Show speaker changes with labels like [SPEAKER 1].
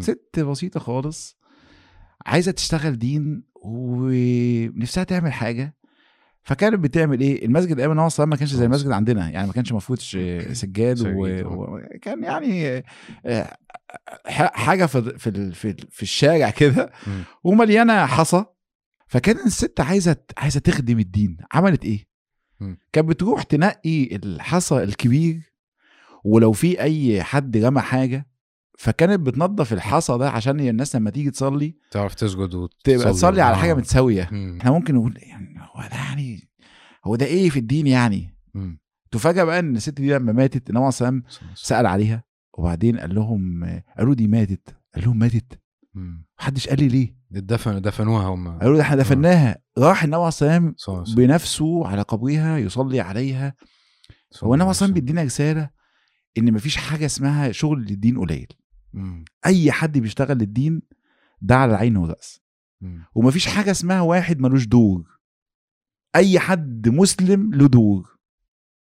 [SPEAKER 1] ست بسيطة خالص. عايزة تشتغل دين ونفسها تعمل حاجة. فكانت بتعمل إيه؟ المسجد أيام النبي صلى ما كانش زي المسجد عندنا. يعني ما كانش مفروض سجاد
[SPEAKER 2] سجاد،
[SPEAKER 1] و- وكان يعني آه، حاجة في في في, ال- في الشارع كده. ومليانة حصى. فكان الست عايزة عايزة تخدم الدين. عملت
[SPEAKER 2] إيه.
[SPEAKER 1] كانت بتروح تنقي الحصى الكبير. ولو في أي حد رمى حاجة فكانت بتنظف الحصى ده عشان الناس لما تيجي تصلي
[SPEAKER 2] تعرف تسجد وتصلي
[SPEAKER 1] تبقى تصلي على حاجة.
[SPEAKER 2] متساوية.
[SPEAKER 1] إحنا ممكن نقول يعني هو ده يعني هو ده إيه في الدين يعني؟
[SPEAKER 2] مم.
[SPEAKER 1] تفاجأ بقى إن الست دي لما ماتت النبي عليه وسلم سأل عليها وبعدين قال لهم قالوا دي ماتت. قال لهم ماتت. محدش قال لي ليه.
[SPEAKER 2] دفن دفنوها هم.
[SPEAKER 1] قالوا ده إحنا دفناها. راح النبي عليه وسلم. بنفسه على قبرها يصلي عليها. هو النبي عليه
[SPEAKER 2] عليه
[SPEAKER 1] بيدينا رسالة إن مفيش حاجة اسمها شغل للدين قليل.
[SPEAKER 2] مم.
[SPEAKER 1] أي حد بيشتغل للدين ده على العين والراس. ومفيش حاجة اسمها واحد ملوش دور أي حد مسلم له دور